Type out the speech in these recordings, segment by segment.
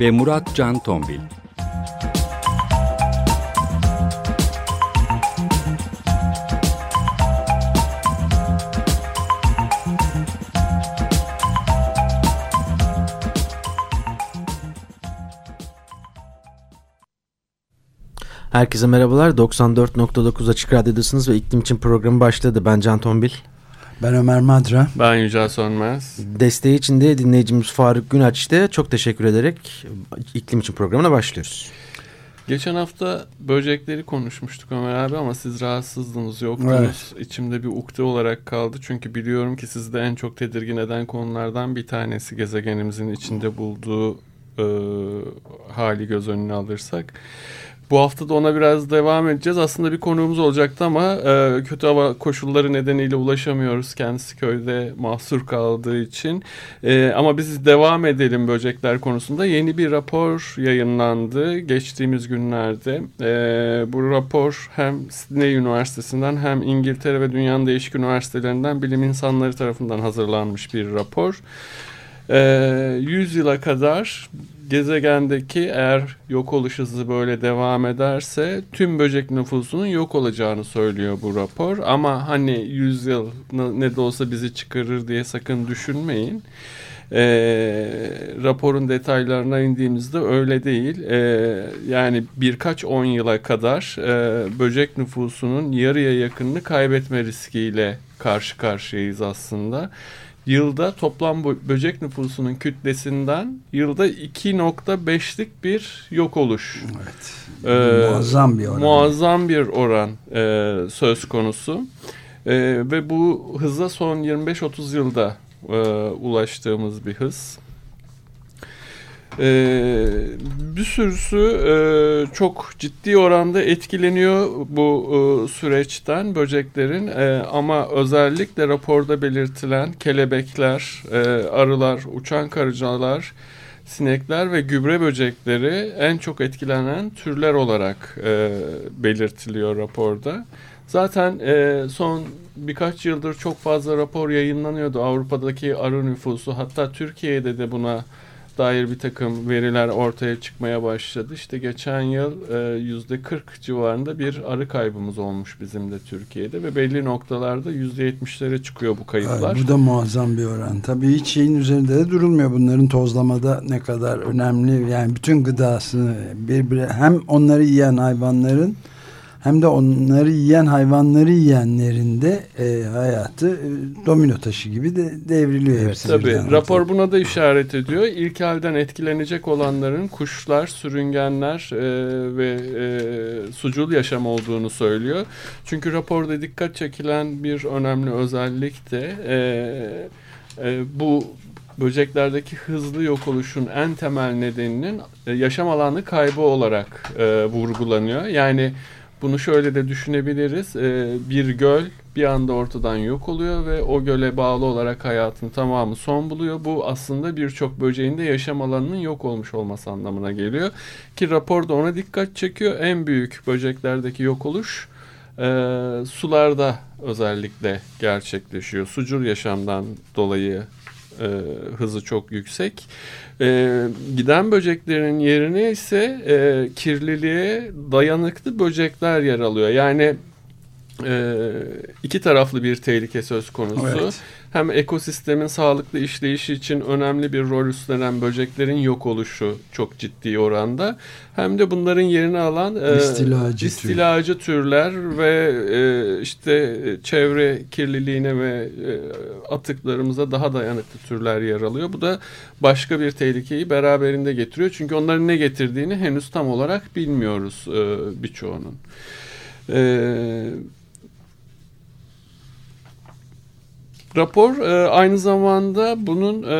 ve Murat Can Tombil. Herkese merhabalar. 94.9 Açık Radyo'dasınız ve iklim için programı başladı. Ben Can Tombil. Ben Ömer Madra. Ben Yücel Sönmez. Desteği için de dinleyicimiz Faruk Günaç'ta çok teşekkür ederek iklim için programına başlıyoruz. Geçen hafta böcekleri konuşmuştuk Ömer abi ama siz rahatsızdınız yoktunuz. Evet. İçimde bir ukde olarak kaldı. Çünkü biliyorum ki sizde en çok tedirgin eden konulardan bir tanesi gezegenimizin içinde bulduğu e, hali göz önüne alırsak. Bu hafta da ona biraz devam edeceğiz. Aslında bir konuğumuz olacaktı ama e, kötü hava koşulları nedeniyle ulaşamıyoruz. Kendisi köyde mahsur kaldığı için. E, ama biz devam edelim böcekler konusunda. Yeni bir rapor yayınlandı geçtiğimiz günlerde. E, bu rapor hem Sydney Üniversitesi'nden hem İngiltere ve dünyanın değişik üniversitelerinden bilim insanları tarafından hazırlanmış bir rapor. E, 100 yıla kadar gezegendeki eğer yok oluş hızı böyle devam ederse tüm böcek nüfusunun yok olacağını söylüyor bu rapor. Ama hani 100 yıl ne de olsa bizi çıkarır diye sakın düşünmeyin. E, raporun detaylarına indiğimizde öyle değil. E, yani birkaç on yıla kadar e, böcek nüfusunun yarıya yakınını kaybetme riskiyle karşı karşıyayız aslında yılda toplam böcek nüfusunun kütlesinden yılda 2.5'lik bir yok oluş. Evet. Ee, muazzam bir oran. Muazzam bir oran e, söz konusu. E, ve bu hıza son 25-30 yılda e, ulaştığımız bir hız. Ee, bir sürüsü e, çok ciddi oranda etkileniyor bu e, süreçten böceklerin e, ama özellikle raporda belirtilen kelebekler, e, arılar, uçan karıncalar, sinekler ve gübre böcekleri en çok etkilenen türler olarak e, belirtiliyor raporda. Zaten e, son birkaç yıldır çok fazla rapor yayınlanıyordu. Avrupa'daki arı nüfusu hatta Türkiye'de de buna dair bir takım veriler ortaya çıkmaya başladı. İşte geçen yıl e, yüzde 40 civarında bir arı kaybımız olmuş bizim de Türkiye'de ve belli noktalarda yüzde 70'lere çıkıyor bu kayıplar. Ay, bu da muazzam bir oran. Tabii hiç şeyin üzerinde de durulmuyor bunların tozlamada ne kadar önemli. Yani bütün gıdasını birbirine hem onları yiyen hayvanların hem de onları yiyen hayvanları yiyenlerin de e, hayatı e, domino taşı gibi de devriliyor. Evet, tabii rapor buna da işaret ediyor. İlk halden etkilenecek olanların kuşlar, sürüngenler e, ve e, sucul yaşam olduğunu söylüyor. Çünkü raporda dikkat çekilen bir önemli özellik de e, e, bu böceklerdeki hızlı yok oluşun en temel nedeninin e, yaşam alanı kaybı olarak e, vurgulanıyor. Yani bunu şöyle de düşünebiliriz. Ee, bir göl bir anda ortadan yok oluyor ve o göle bağlı olarak hayatın tamamı son buluyor. Bu aslında birçok böceğin de yaşam alanının yok olmuş olması anlamına geliyor. Ki raporda ona dikkat çekiyor. En büyük böceklerdeki yok oluş e, sularda özellikle gerçekleşiyor. Sucul yaşamdan dolayı e, hızı çok yüksek. E, giden böceklerin yerine ise e, kirliliğe dayanıklı böcekler yer alıyor. Yani e, iki taraflı bir tehlike söz konusu. Evet hem ekosistemin sağlıklı işleyişi için önemli bir rol üstlenen böceklerin yok oluşu çok ciddi oranda. Hem de bunların yerini alan e, istilacı, istilacı tür. türler ve e, işte çevre kirliliğine ve e, atıklarımıza daha dayanıklı türler yer alıyor. Bu da başka bir tehlikeyi beraberinde getiriyor. Çünkü onların ne getirdiğini henüz tam olarak bilmiyoruz e, birçoğunun. Evet Rapor e, aynı zamanda bunun e,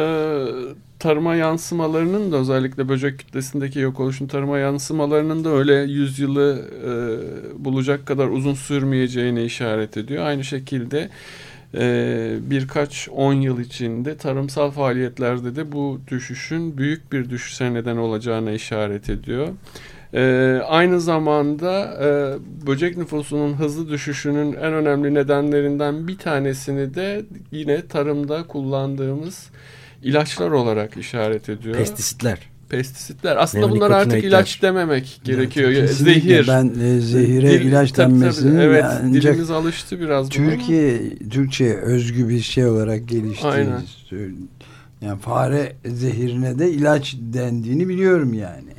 tarıma yansımalarının da özellikle böcek kütlesindeki yok oluşun tarıma yansımalarının da öyle yüzyılı e, bulacak kadar uzun sürmeyeceğine işaret ediyor. Aynı şekilde e, birkaç on yıl içinde tarımsal faaliyetlerde de bu düşüşün büyük bir düşüşe neden olacağına işaret ediyor. Ee, aynı zamanda e, böcek nüfusunun hızlı düşüşünün en önemli nedenlerinden bir tanesini de yine tarımda kullandığımız ilaçlar olarak işaret ediyor. Pestisitler. Pestisitler. Aslında bunlar artık ilaç dememek gerekiyor. Evet, Zehir. Ben e, zehire Dil, ilaç tabii, evet, ancak dilimiz alıştı biraz Türkiye Türkçe özgü bir şey olarak gelişti. Aynen. Yani fare zehirine de ilaç dendiğini biliyorum yani.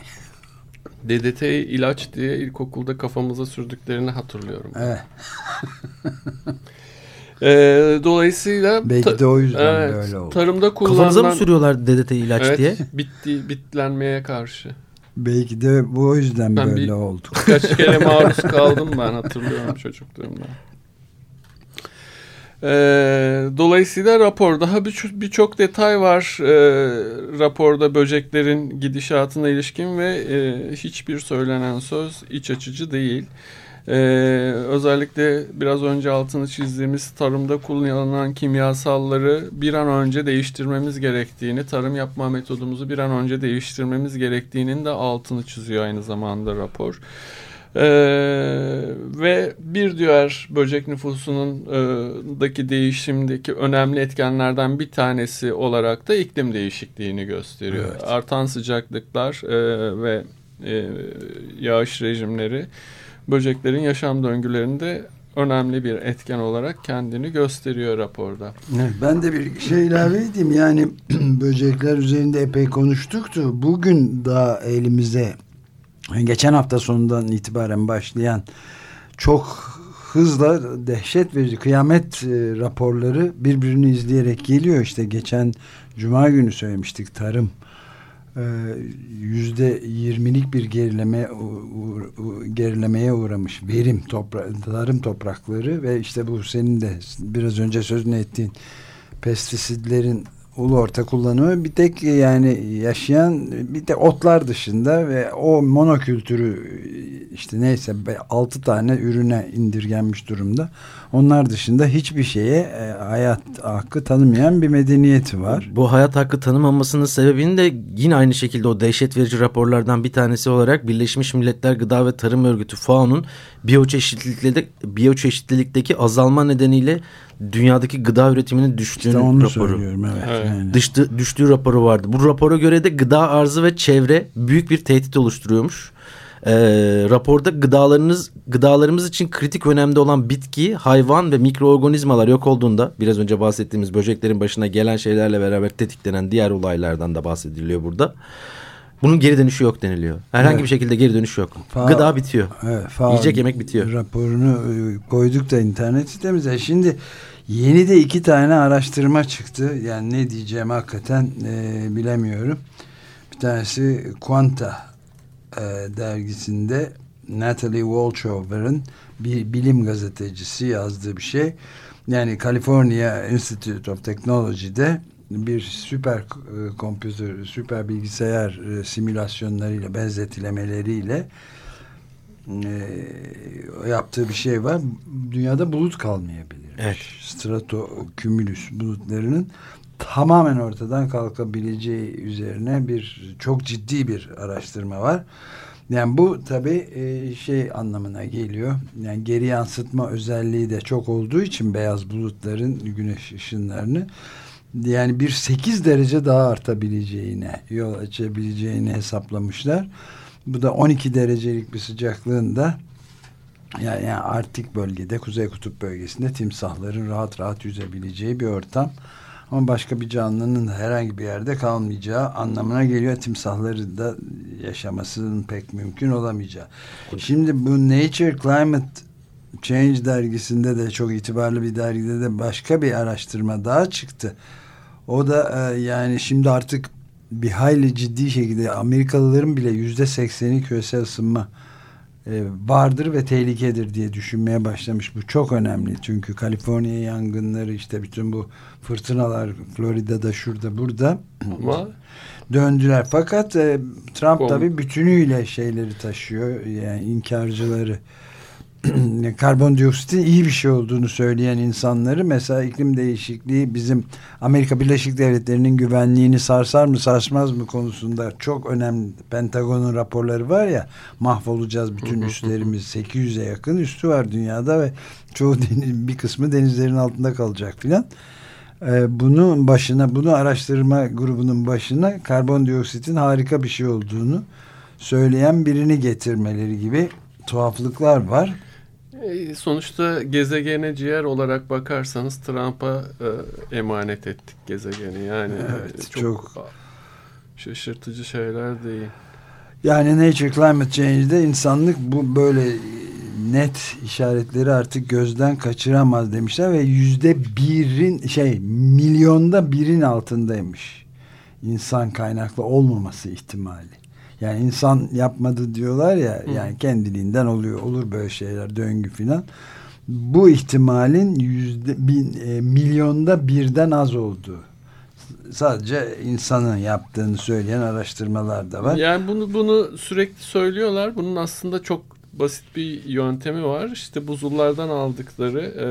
DDT ilaç diye ilkokulda kafamıza sürdüklerini hatırlıyorum. Evet. e, dolayısıyla belki de o yüzden evet, böyle oldu. Tarımda kullanılan Kafanıza mı sürüyorlar DDT ilaç evet, diye? bitti bitlenmeye karşı. Belki de bu o yüzden Ben böyle bir- oldu. Birkaç kere maruz kaldım ben hatırlıyorum çocukluğumda. Ee, dolayısıyla rapor daha birçok birçok detay var e, raporda böceklerin gidişatına ilişkin ve e, hiçbir söylenen söz iç açıcı değil. Ee, özellikle biraz önce altını çizdiğimiz tarımda kullanılan kimyasalları bir an önce değiştirmemiz gerektiğini, tarım yapma metodumuzu bir an önce değiştirmemiz gerektiğinin de altını çiziyor aynı zamanda rapor. Ee, ve bir diğer böcek nüfusunun e, daki değişimdeki önemli etkenlerden bir tanesi olarak da iklim değişikliğini gösteriyor. Evet. Artan sıcaklıklar e, ve e, yağış rejimleri böceklerin yaşam döngülerinde önemli bir etken olarak kendini gösteriyor raporda. Evet, ben de bir şey ilave edeyim. Yani böcekler üzerinde epey konuştuktu. Bugün daha elimize geçen hafta sonundan itibaren başlayan çok hızla dehşet verici kıyamet e, raporları birbirini izleyerek geliyor. İşte geçen cuma günü söylemiştik tarım e, yüzde yirmilik bir gerileme gerilemeye uğramış verim topra tarım toprakları ve işte bu senin de biraz önce sözünü ettiğin pestisitlerin ulu orta kullanımı. Bir tek yani yaşayan bir de otlar dışında ve o monokültürü işte neyse 6 tane ürüne indirgenmiş durumda. Onlar dışında hiçbir şeye e, hayat hakkı tanımayan bir medeniyeti var. Bu hayat hakkı tanımamasının sebebini de yine aynı şekilde o dehşet verici raporlardan bir tanesi olarak Birleşmiş Milletler Gıda ve Tarım Örgütü FAO'nun biyoçeşitlilikte, biyoçeşitlilikteki azalma nedeniyle dünyadaki gıda üretiminin düştüğünü İşte onu raporu. söylüyorum evet. Evet. Yani. Dıştı, düştüğü raporu vardı. Bu rapora göre de gıda arzı ve çevre büyük bir tehdit oluşturuyormuş. Ee, raporda gıdalarınız gıdalarımız için kritik önemde olan bitki, hayvan ve mikroorganizmalar yok olduğunda biraz önce bahsettiğimiz böceklerin başına gelen şeylerle beraber tetiklenen diğer olaylardan da bahsediliyor burada. Bunun geri dönüşü yok deniliyor. Herhangi Evet. bir şekilde geri dönüş yok. Fa- Gıda bitiyor. Evet, Yiyecek yemek bitiyor. Raporunu e, koyduk da internet sitemize. Şimdi yeni de iki tane araştırma çıktı. Yani ne diyeceğim hakikaten e, bilemiyorum. Bir tanesi Quanta e, dergisinde Natalie Wolchover'ın bir bilim gazetecisi yazdığı bir şey. Yani California Institute of Technology'de bir süper e, kompütür, süper bilgisayar e, simülasyonlarıyla, benzetilemeleriyle e, yaptığı bir şey var. Dünyada bulut kalmayabilir. Evet. Strato cumulus bulutlarının tamamen ortadan kalkabileceği üzerine bir çok ciddi bir araştırma var. Yani bu tabi şey anlamına geliyor. Yani geri yansıtma özelliği de çok olduğu için beyaz bulutların güneş ışınlarını yani bir 8 derece daha artabileceğine yol açabileceğini hesaplamışlar. Bu da 12 derecelik bir sıcaklığında yani, yani Arktik bölgede Kuzey Kutup bölgesinde timsahların rahat rahat yüzebileceği bir ortam. Ama başka bir canlının herhangi bir yerde kalmayacağı anlamına geliyor. Timsahları da yaşamasının pek mümkün olamayacağı. Şimdi bu Nature Climate Change dergisinde de çok itibarlı bir dergide de başka bir araştırma daha çıktı. O da e, yani şimdi artık bir hayli ciddi şekilde Amerikalıların bile yüzde sekseni küresel ısınma vardır ve tehlikedir diye düşünmeye başlamış. Bu çok önemli çünkü Kaliforniya yangınları işte bütün bu fırtınalar Florida'da şurada burada Ama döndüler. Fakat e, Trump tabii bütünüyle şeyleri taşıyor yani inkarcıları karbondioksitin iyi bir şey olduğunu söyleyen insanları mesela iklim değişikliği bizim Amerika Birleşik Devletleri'nin güvenliğini sarsar mı sarsmaz mı konusunda çok önemli Pentagon'un raporları var ya mahvolacağız bütün üslerimiz 800'e yakın üstü var dünyada ve çoğu deniz, bir kısmı denizlerin altında kalacak filan. Ee, bunun başına bunu araştırma grubunun başına karbondioksitin harika bir şey olduğunu söyleyen birini getirmeleri gibi tuhaflıklar var. E, sonuçta gezegene ciğer olarak bakarsanız Trump'a e, emanet ettik gezegeni. Yani Evet, e, çok, çok- şaşırtıcı şeyler değil. Yani Nature Climate Change'de insanlık bu böyle net işaretleri artık gözden kaçıramaz demişler ve yüzde birin şey milyonda birin altındaymış insan kaynaklı olmaması ihtimali. Yani insan yapmadı diyorlar ya Hı. yani kendiliğinden oluyor olur böyle şeyler döngü filan. Bu ihtimalin yüzde bin, e, milyonda birden az olduğu sadece insanın yaptığını söyleyen araştırmalar da var. Yani bunu bunu sürekli söylüyorlar. Bunun aslında çok basit bir yöntemi var. İşte buzullardan aldıkları e,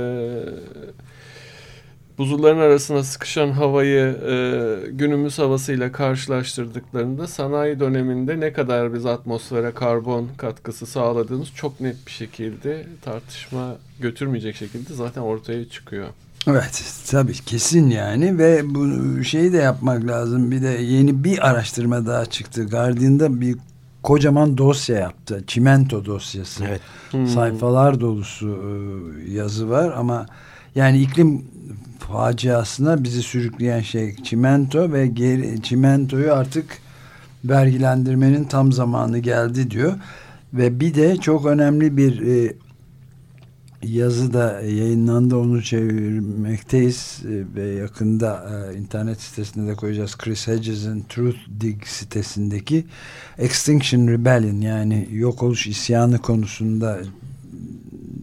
buzulların arasına sıkışan havayı e, günümüz havasıyla karşılaştırdıklarında sanayi döneminde ne kadar biz atmosfere karbon katkısı sağladığımız çok net bir şekilde tartışma götürmeyecek şekilde zaten ortaya çıkıyor. Evet tabii kesin yani ve bu şeyi de yapmak lazım. Bir de yeni bir araştırma daha çıktı. Guardian'da bir kocaman dosya yaptı. Çimento dosyası. Evet. Hmm. Sayfalar dolusu e, yazı var ama yani iklim faciasına bizi sürükleyen şey çimento ve geri, çimentoyu artık vergilendirmenin tam zamanı geldi diyor. Ve bir de çok önemli bir e, yazı da yayınlandı onu çevirmekteyiz e, ve yakında e, internet sitesinde de koyacağız Chris Hedges'in Truth Dig sitesindeki Extinction Rebellion yani yok oluş isyanı konusunda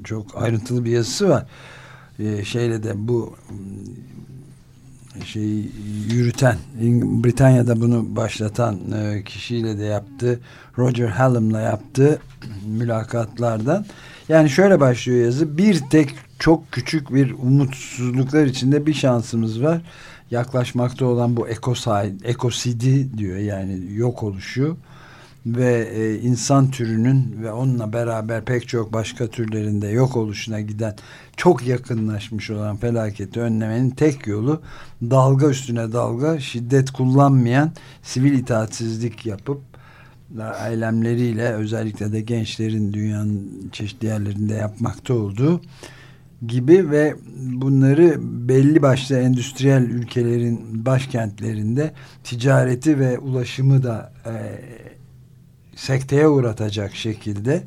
çok ayrıntılı bir yazısı var. E, şeyle de bu m, şeyi yürüten Britanya'da bunu başlatan e, kişiyle de yaptı Roger Hallam'la yaptığı mülakatlardan yani şöyle başlıyor yazı. Bir tek çok küçük bir umutsuzluklar içinde bir şansımız var. Yaklaşmakta olan bu ekoside, ekosidi diyor yani yok oluşu ve e, insan türünün ve onunla beraber pek çok başka türlerinde yok oluşuna giden çok yakınlaşmış olan felaketi önlemenin tek yolu dalga üstüne dalga şiddet kullanmayan sivil itaatsizlik yapıp eylemleriyle özellikle de gençlerin dünyanın çeşitli yerlerinde yapmakta olduğu gibi ve bunları belli başlı endüstriyel ülkelerin başkentlerinde ticareti ve ulaşımı da e, sekteye uğratacak şekilde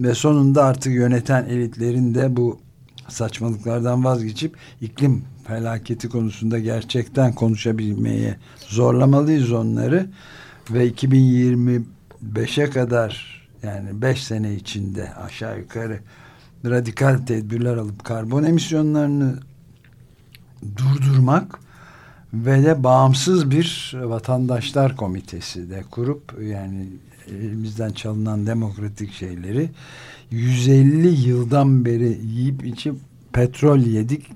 ve sonunda artık yöneten elitlerin de bu saçmalıklardan vazgeçip iklim felaketi konusunda gerçekten konuşabilmeye zorlamalıyız onları ve 2025'e kadar yani 5 sene içinde aşağı yukarı radikal tedbirler alıp karbon emisyonlarını durdurmak ve de bağımsız bir vatandaşlar komitesi de kurup yani elimizden çalınan demokratik şeyleri 150 yıldan beri yiyip içip petrol yedik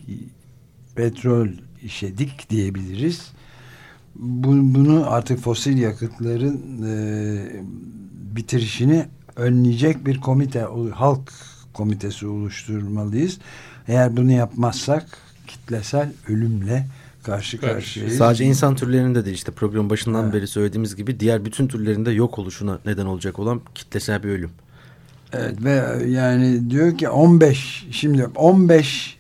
petrol işedik diyebiliriz. Bu, bunu artık fosil yakıtların e, bitirişini önleyecek bir komite, halk komitesi oluşturmalıyız. Eğer bunu yapmazsak kitlesel ölümle karşı Karşı. karşıyayız. Sadece insan türlerinde değil işte programın başından Evet. beri söylediğimiz gibi diğer bütün türlerinde yok oluşuna neden olacak olan kitlesel bir ölüm. Evet ve yani diyor ki 15 şimdi 15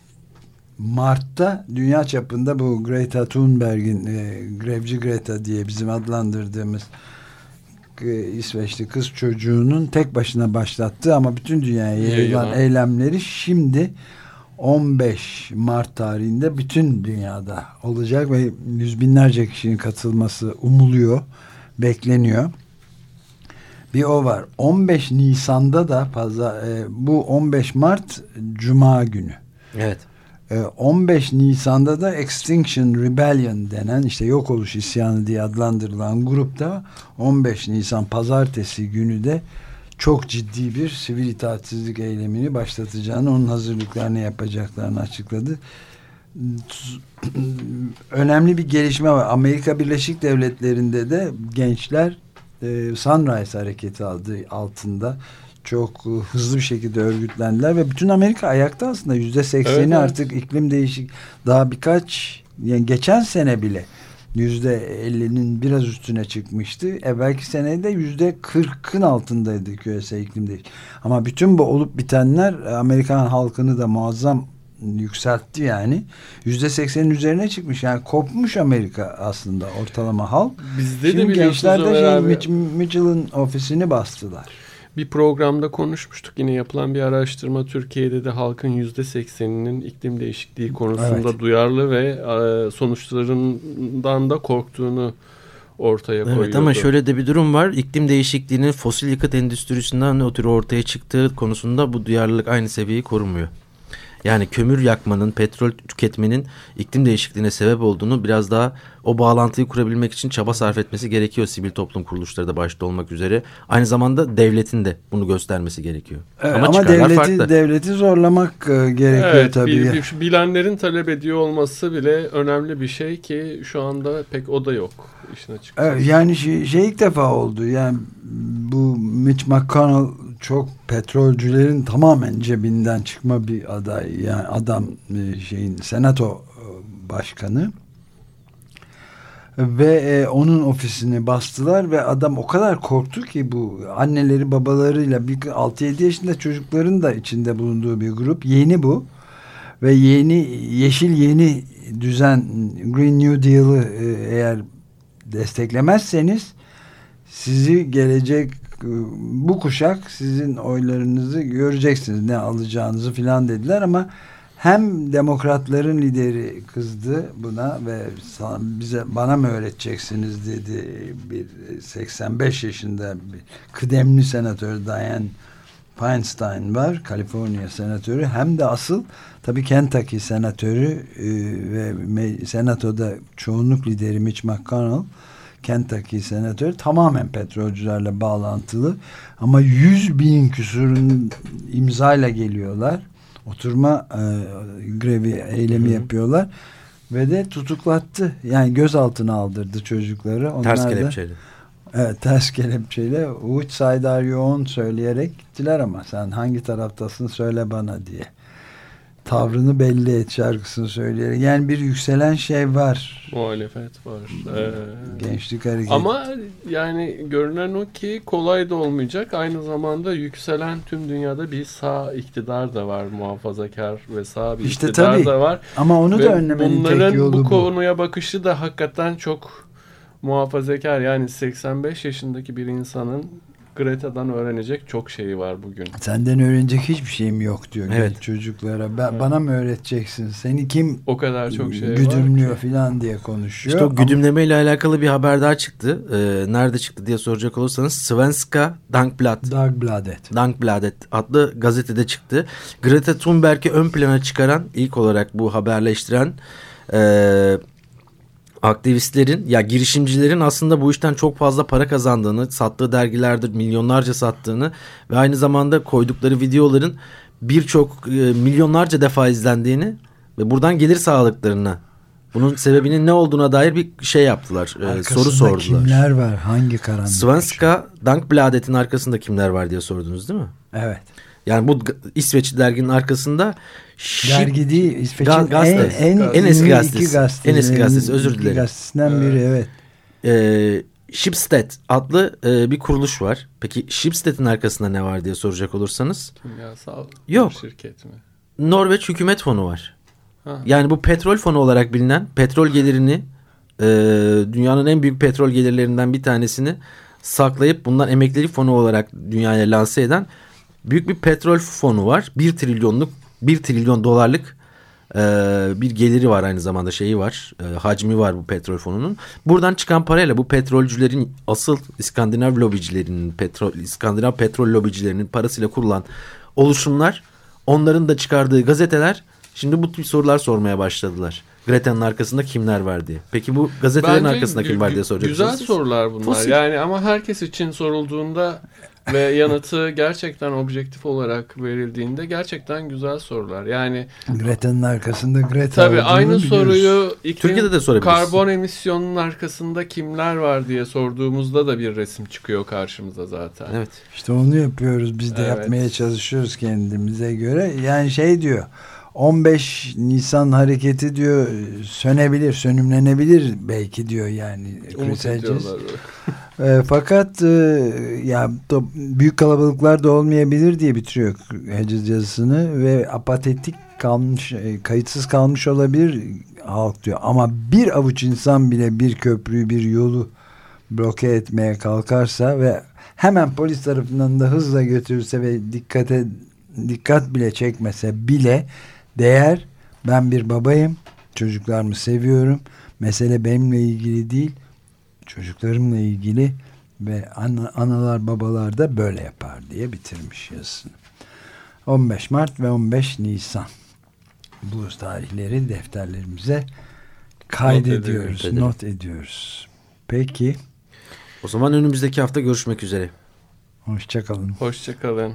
Mart'ta dünya çapında bu Greta Thunberg'in e, Grevci Greta diye bizim adlandırdığımız e, İsveçli kız çocuğunun tek başına başlattığı ama bütün dünyaya Yayılan. eylemleri şimdi 15 Mart tarihinde bütün dünyada olacak ve yüz binlerce kişinin katılması umuluyor, bekleniyor. Bir o var. 15 Nisan'da da pazar, e, bu 15 Mart Cuma günü. Evet. 15 e, Nisan'da da Extinction Rebellion denen işte yok oluş isyanı diye adlandırılan grupta 15 Nisan pazartesi günü de çok ciddi bir sivil itaatsizlik eylemini başlatacağını onun hazırlıklarını yapacaklarını açıkladı. Önemli bir gelişme var. Amerika Birleşik Devletleri'nde de gençler e, Sunrise hareketi adı altında çok e, hızlı bir şekilde örgütlendiler ve bütün Amerika ayakta aslında yüzde sekseni evet, artık iklim değişik daha birkaç yani geçen sene bile yüzde ellinin biraz üstüne çıkmıştı. Evvelki senede yüzde kırkın altındaydı küresel iklim değişik. Ama bütün bu olup bitenler Amerikan halkını da muazzam yükseltti yani. Yüzde seksenin üzerine çıkmış. Yani kopmuş Amerika aslında ortalama halk. Bizde Şimdi de gençler de şey, Mitch, Mitchell'ın ofisini bastılar. Bir programda konuşmuştuk yine yapılan bir araştırma Türkiye'de de halkın yüzde sekseninin iklim değişikliği konusunda evet. duyarlı ve e, sonuçlarından da korktuğunu ortaya koyuyordu. Evet ama şöyle de bir durum var. İklim değişikliğinin fosil yakıt endüstrisinden ötürü ortaya çıktığı konusunda bu duyarlılık aynı seviyeyi korumuyor. Yani kömür yakmanın, petrol tüketmenin iklim değişikliğine sebep olduğunu biraz daha o bağlantıyı kurabilmek için çaba sarf etmesi gerekiyor sivil toplum kuruluşları da başta olmak üzere. Aynı zamanda devletin de bunu göstermesi gerekiyor. Evet, ama ama devleti, farklı. devleti zorlamak e, gerekiyor evet, tabii. Bil, bilenlerin talep ediyor olması bile önemli bir şey ki şu anda pek o da yok işin açıkçası. Evet, yani şey, şey ilk defa oldu. Yani bu Mitch McConnell çok petrolcülerin tamamen cebinden çıkma bir aday. Yani adam e, şeyin senato e, başkanı ve e, onun ofisini bastılar ve adam o kadar korktu ki bu anneleri babalarıyla bir 6-7 yaşında çocukların da içinde bulunduğu bir grup yeni bu ve yeni yeşil yeni düzen Green New Deal'ı e, eğer desteklemezseniz sizi gelecek bu kuşak sizin oylarınızı göreceksiniz ne alacağınızı filan dediler ama hem demokratların lideri kızdı buna ve bize bana mı öğreteceksiniz? dedi bir 85 yaşında bir kıdemli senatör Diane Feinstein var Kaliforniya senatörü. Hem de asıl tabii Kentucky senatörü e, ve senatoda çoğunluk lideri Mitch McConnell Kentucky senatörü tamamen petrolcülerle bağlantılı ama 100 bin küsurun imzayla geliyorlar. Oturma e, grevi eylemi Hı. yapıyorlar ve de tutuklattı. Yani gözaltına aldırdı çocukları. Onlar ters kelepçeyle. Evet ters kelepçeyle which side are you on söyleyerek gittiler ama sen hangi taraftasın söyle bana diye tavrını belli et şarkısını söyleyerek. Yani bir yükselen şey var. Muhalefet var. Ee, Gençlik hareketi. Ama yani görünen o ki kolay da olmayacak. Aynı zamanda yükselen tüm dünyada bir sağ iktidar da var. Muhafazakar ve sağ bir işte iktidar tabii. da var. Ama onu da önlemenin tek yolu bu. bu konuya bakışı da hakikaten çok muhafazakar. Yani 85 yaşındaki bir insanın Greta'dan öğrenecek çok şeyi var bugün. Senden öğrenecek hiçbir şeyim yok diyor evet. çocuklara. Ben, evet. Bana mı öğreteceksin? Seni kim o kadar çok şey güdümlüyor falan diye konuşuyor. İşte o güdümleme ile alakalı bir haber daha çıktı. Ee, nerede çıktı diye soracak olursanız Svenska Dagbladet. Dagbladet. Dagbladet adlı gazetede çıktı. Greta Thunberg'i ön plana çıkaran ilk olarak bu haberleştiren eee aktivistlerin ya girişimcilerin aslında bu işten çok fazla para kazandığını, sattığı dergilerde milyonlarca sattığını ve aynı zamanda koydukları videoların birçok e, milyonlarca defa izlendiğini ve buradan gelir sağladıklarını bunun sebebinin ne olduğuna dair bir şey yaptılar. E, soru sordular. kimler var? Hangi karanlık? Svenska Dankbladet'in arkasında kimler var diye sordunuz değil mi? Evet. Yani bu İsveçli derginin arkasında dergi değil İsveç'in en, en, en eski gazetesi. gazetesi. En eski gazetesi özür dilerim. gazetesinden biri evet. Ee, Shipstead adlı e, bir kuruluş var. Peki Shipstead'in arkasında ne var diye soracak olursanız. Kimyasal Yok. şirket mi? Norveç Hükümet Fonu var. Ha. Yani bu petrol fonu olarak bilinen petrol gelirini e, dünyanın en büyük petrol gelirlerinden bir tanesini saklayıp bundan emeklilik fonu olarak dünyaya lanse eden büyük bir petrol fonu var. Bir trilyonluk bir trilyon dolarlık e, bir geliri var aynı zamanda şeyi var. E, hacmi var bu petrol fonunun. Buradan çıkan parayla bu petrolcülerin asıl İskandinav lobicilerinin petrol İskandinav petrol lobicilerinin parasıyla kurulan oluşumlar onların da çıkardığı gazeteler şimdi bu tip sorular sormaya başladılar. Greta'nın arkasında kimler var diye. Peki bu gazetelerin Bence arkasında kim var diye soracaksınız. Güzel sorular bunlar. Fosil. Yani ama herkes için sorulduğunda ve yanıtı gerçekten objektif olarak verildiğinde gerçekten güzel sorular. Yani Greta'nın arkasında Greta tabii aynı biliyoruz. soruyu iklim, Türkiye'de de sorabiliriz. karbon emisyonunun arkasında kimler var diye sorduğumuzda da bir resim çıkıyor karşımıza zaten. Evet. İşte onu yapıyoruz. Biz de Evet. yapmaya çalışıyoruz kendimize göre. Yani şey diyor. 15 Nisan hareketi diyor sönebilir, sönümlenebilir belki diyor yani. Umut ediyorlar. E, fakat e, ya da büyük kalabalıklar da olmayabilir diye bitiriyor Hedges yazısını ve apatetik kalmış, e, kayıtsız kalmış olabilir halk diyor. Ama bir avuç insan bile bir köprüyü, bir yolu bloke etmeye kalkarsa ve hemen polis tarafından da hızla götürürse ve dikkate dikkat bile çekmese bile değer ben bir babayım çocuklarımı seviyorum mesele benimle ilgili değil çocuklarımla ilgili ve ana, analar babalar da böyle yapar diye bitirmiş yazısını 15 Mart ve 15 Nisan bu tarihleri defterlerimize kaydediyoruz edelim. not ediyoruz peki O zaman önümüzdeki hafta görüşmek üzere. hoşçakalın Hoşçakalın.